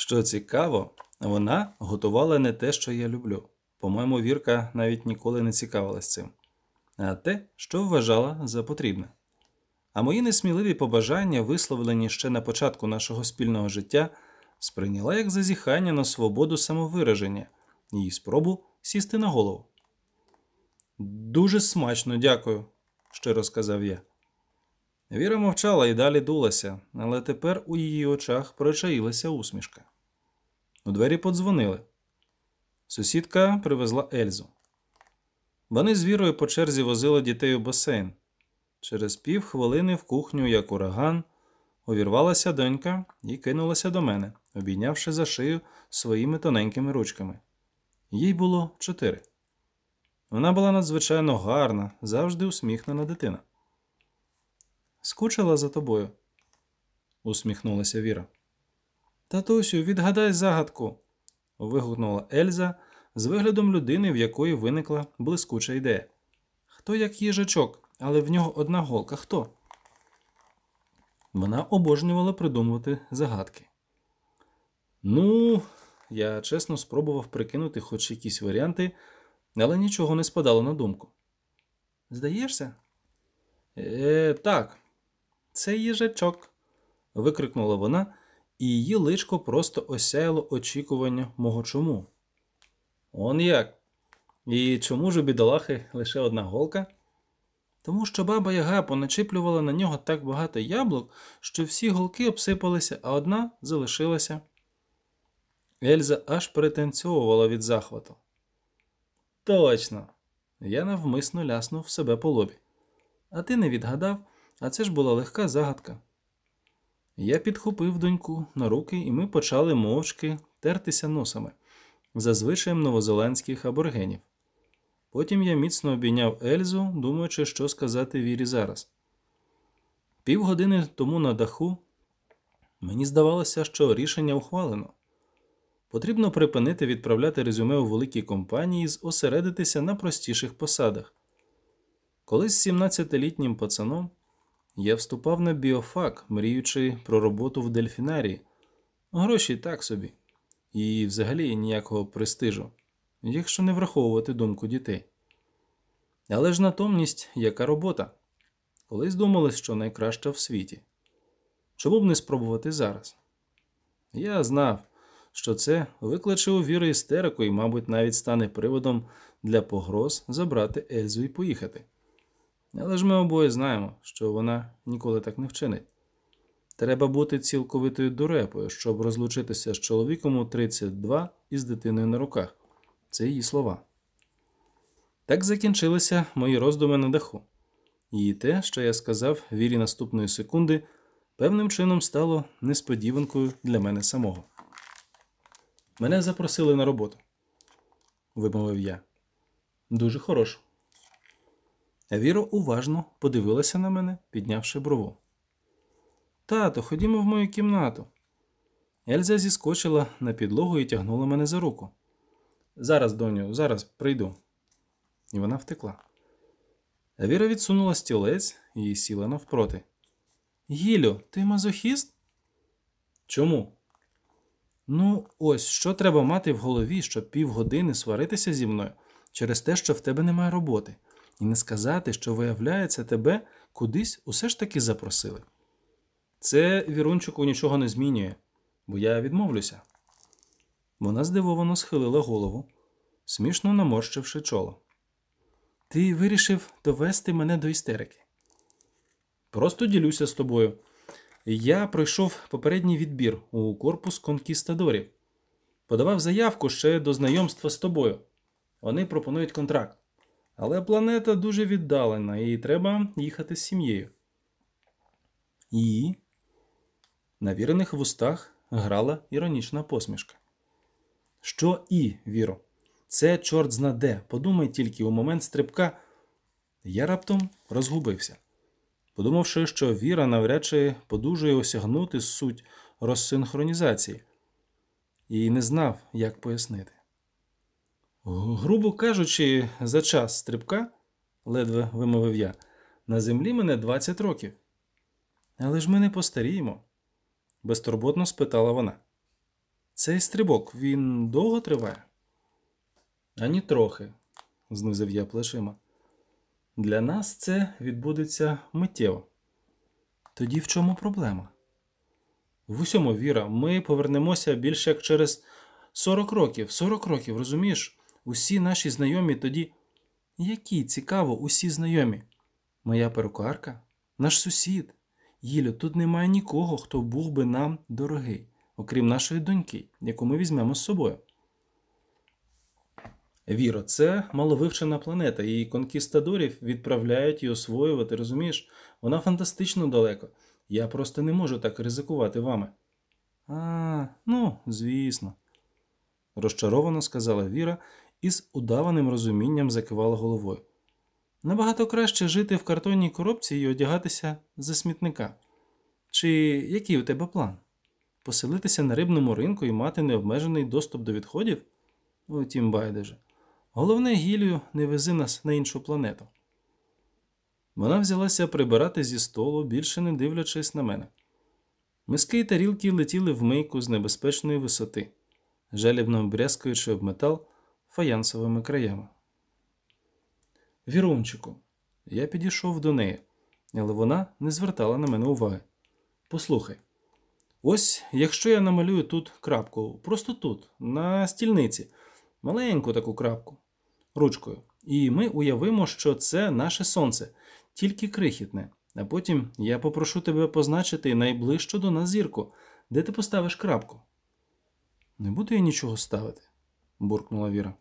Що цікаво, вона готувала не те, що я люблю. По-моєму, Вірка навіть ніколи не цікавилась цим, а те, що вважала за потрібне. А мої несміливі побажання, висловлені ще на початку нашого спільного життя, сприйняла як зазіхання на свободу самовираження і спробу сісти на голову. Дуже смачно, дякую, щиро сказав я. Віра мовчала і далі дулася, але тепер у її очах причаїлася усмішка. У двері подзвонили. Сусідка привезла Ельзу. Вони з Вірою по черзі возили дітей у басейн. Через пів хвилини в кухню, як ураган, увірвалася донька і кинулася до мене, обійнявши за шию своїми тоненькими ручками. Їй було чотири. Вона була надзвичайно гарна, завжди усміхнена дитина. Скучила за тобою, усміхнулася Віра. Татусю, відгадай загадку. вигукнула Ельза з виглядом людини, в якої виникла блискуча ідея. Хто як їжачок, але в нього одна голка хто? Вона обожнювала придумувати загадки. Ну, я чесно спробував прикинути хоч якісь варіанти, але нічого не спадало на думку. Здаєшся? Е, Так, це їжачок, викрикнула вона, і її личко просто осяяло очікування мого чому. Он як? І чому ж у бідолахи лише одна голка? Тому що баба Яга поначіплювала на нього так багато яблук, що всі голки обсипалися, а одна залишилася. Ельза аж перетанцьовувала від захвату. Точно, я навмисно ляснув себе по лобі. А ти не відгадав, а це ж була легка загадка. Я підхопив доньку на руки, і ми почали мовчки тертися носами за звичаєм новозеландських аборигенів. Потім я міцно обійняв Ельзу, думаючи, що сказати Вірі зараз. Півгодини тому на даху мені здавалося, що рішення ухвалено. Потрібно припинити відправляти резюме у великі компанії і зосередитися на простіших посадах. Колись 17-літнім пацаном я вступав на біофак, мріючи про роботу в дельфінарії. Гроші так собі, і взагалі ніякого престижу, якщо не враховувати думку дітей. Але ж натомність яка робота? Колись думали, що найкраща в світі. Чому б не спробувати зараз? Я знав, що це викличе у віри істерику і, мабуть, навіть стане приводом для погроз забрати Ельзу і поїхати. Але ж ми обоє знаємо, що вона ніколи так не вчинить. Треба бути цілковитою дурепою, щоб розлучитися з чоловіком у 32 і з дитиною на руках. Це її слова. Так закінчилися мої роздуми на даху. І те, що я сказав вірі наступної секунди, певним чином стало несподіванкою для мене самого. Мене запросили на роботу, вимовив я. Дуже хорошу. Віра уважно подивилася на мене, піднявши брову. Тато, ходімо в мою кімнату. Ельза зіскочила на підлогу і тягнула мене за руку. Зараз, доню, зараз прийду. І вона втекла. Віра відсунула стілець і сіла навпроти. Гілю, ти мазохіст? Чому? Ну, ось що треба мати в голові, щоб півгодини сваритися зі мною через те, що в тебе немає роботи і не сказати, що, виявляється, тебе кудись усе ж таки запросили. Це Вірунчику нічого не змінює, бо я відмовлюся. Вона здивовано схилила голову, смішно наморщивши чоло. Ти вирішив довести мене до істерики. Просто ділюся з тобою. Я пройшов попередній відбір у корпус конкістадорів. Подавав заявку ще до знайомства з тобою. Вони пропонують контракт. Але планета дуже віддалена, і треба їхати з сім'єю. І на вірених вустах грала іронічна посмішка. Що і, Віро? Це чорт знаде. Подумай тільки у момент стрибка. Я раптом розгубився, подумавши, що Віра навряд чи подужує осягнути суть розсинхронізації, і не знав, як пояснити. Грубо кажучи, за час стрибка, ледве вимовив я, на землі мене 20 років. Але ж ми не постаріємо, безтурботно спитала вона. Цей стрибок він довго триває? Ані трохи, знизив я плечима. Для нас це відбудеться миттєво. Тоді в чому проблема? В усьому віра, ми повернемося більше як через 40 років. 40 років, розумієш? Усі наші знайомі тоді. Які цікаво, усі знайомі. Моя перукарка, наш сусід. Їлю, тут немає нікого, хто був би нам дорогий, окрім нашої доньки, яку ми візьмемо з собою. Віро, це маловивчена планета, і конкістадорів відправляють і освоювати, розумієш? Вона фантастично далеко. Я просто не можу так ризикувати вами. А, ну, звісно, розчаровано сказала Віра і з удаваним розумінням закивала головою. Набагато краще жити в картонній коробці і одягатися за смітника. Чи який у тебе план? Поселитися на рибному ринку і мати необмежений доступ до відходів? Утім, байдуже. Головне, Гілію, не вези нас на іншу планету. Вона взялася прибирати зі столу, більше не дивлячись на мене. Миски й тарілки летіли в мийку з небезпечної висоти, жалібно брязкаючи об метал фаянсовими краями. Вірунчику, я підійшов до неї, але вона не звертала на мене уваги. Послухай, ось якщо я намалюю тут крапку, просто тут, на стільниці, маленьку таку крапку, ручкою, і ми уявимо, що це наше сонце, тільки крихітне, а потім я попрошу тебе позначити найближчу до нас зірку, де ти поставиш крапку. Не буду я нічого ставити, буркнула Віра.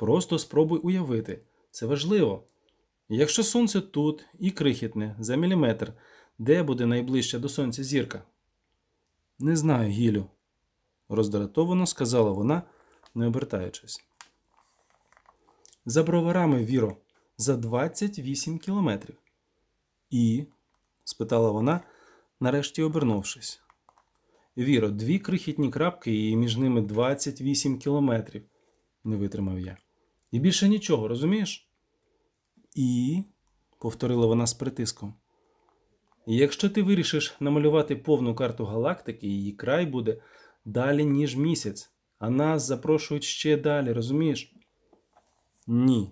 Просто спробуй уявити. Це важливо. Якщо сонце тут і крихітне за міліметр, де буде найближча до сонця зірка? Не знаю, Гілю, роздратовано сказала вона, не обертаючись. За броварами, Віро, за 28 кілометрів. І? спитала вона, нарешті обернувшись. Віро, дві крихітні крапки, і між ними 28 кілометрів, не витримав я. І більше нічого, розумієш? І, повторила вона з притиском. Якщо ти вирішиш намалювати повну карту галактики, її край буде далі, ніж місяць, а нас запрошують ще далі, розумієш? Ні,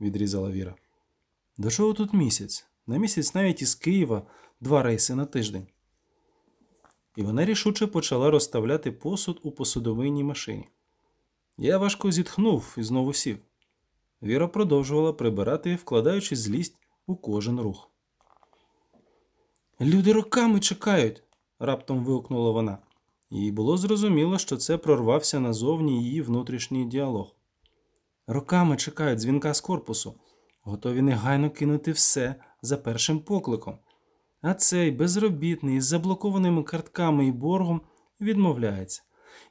відрізала Віра. До чого тут місяць? На місяць навіть із Києва два рейси на тиждень. І вона рішуче почала розставляти посуд у посудовинній машині. Я важко зітхнув і знову сів. Віра продовжувала прибирати, вкладаючи злість у кожен рух. Люди роками чекають, раптом вигукнула вона, і було зрозуміло, що це прорвався назовні її внутрішній діалог. Роками чекають дзвінка з корпусу, готові негайно кинути все за першим покликом. А цей безробітний із заблокованими картками і боргом відмовляється.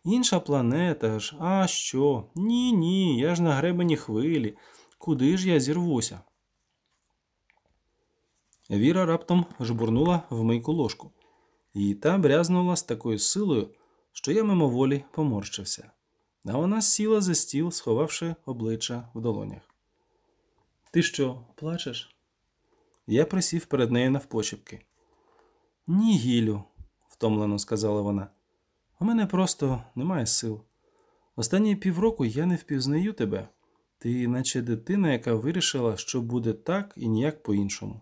Інша планета ж, а що? Ні, ні, я ж на гребені хвилі. Куди ж я зірвуся? Віра раптом жбурнула в мийку ложку, і та брязнула з такою силою, що я мимоволі поморщився. А вона сіла за стіл, сховавши обличчя в долонях. Ти що, плачеш? Я присів перед нею навпочепки. Ні, Гілю, втомлено сказала вона. У мене просто немає сил. Останні півроку я не впізнаю тебе. Ти, наче дитина, яка вирішила, що буде так і ніяк по-іншому.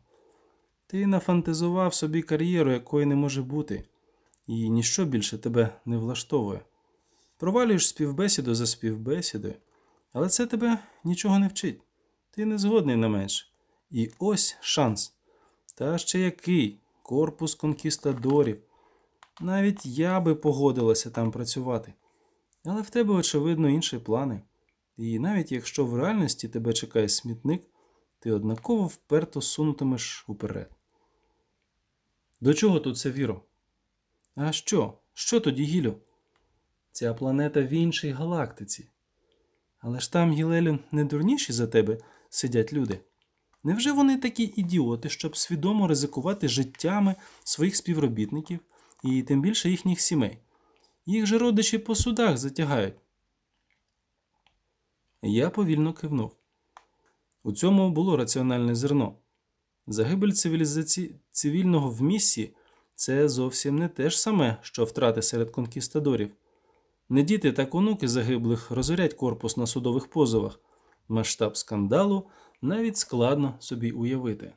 Ти нафантазував собі кар'єру, якої не може бути, і ніщо більше тебе не влаштовує. Провалюєш співбесіду за співбесідою, але це тебе нічого не вчить. Ти не згодний на менше. І ось шанс. Та ще який корпус конкістадорів. Навіть я би погодилася там працювати. Але в тебе, очевидно, інші плани. І навіть якщо в реальності тебе чекає смітник, ти однаково вперто сунутимеш уперед. До чого тут це віро? А що? Що тоді, Гілю? Ця планета в іншій галактиці. Але ж там, Гілелю, не дурніші за тебе сидять люди. Невже вони такі ідіоти, щоб свідомо ризикувати життями своїх співробітників і тим більше їхніх сімей? Їх же родичі по судах затягають. Я повільно кивнув. У цьому було раціональне зерно. Загибель цивілізаці... цивільного в місії це зовсім не те ж саме, що втрати серед конкістадорів. Не діти, так онуки загиблих розорять корпус на судових позовах. Масштаб скандалу навіть складно собі уявити.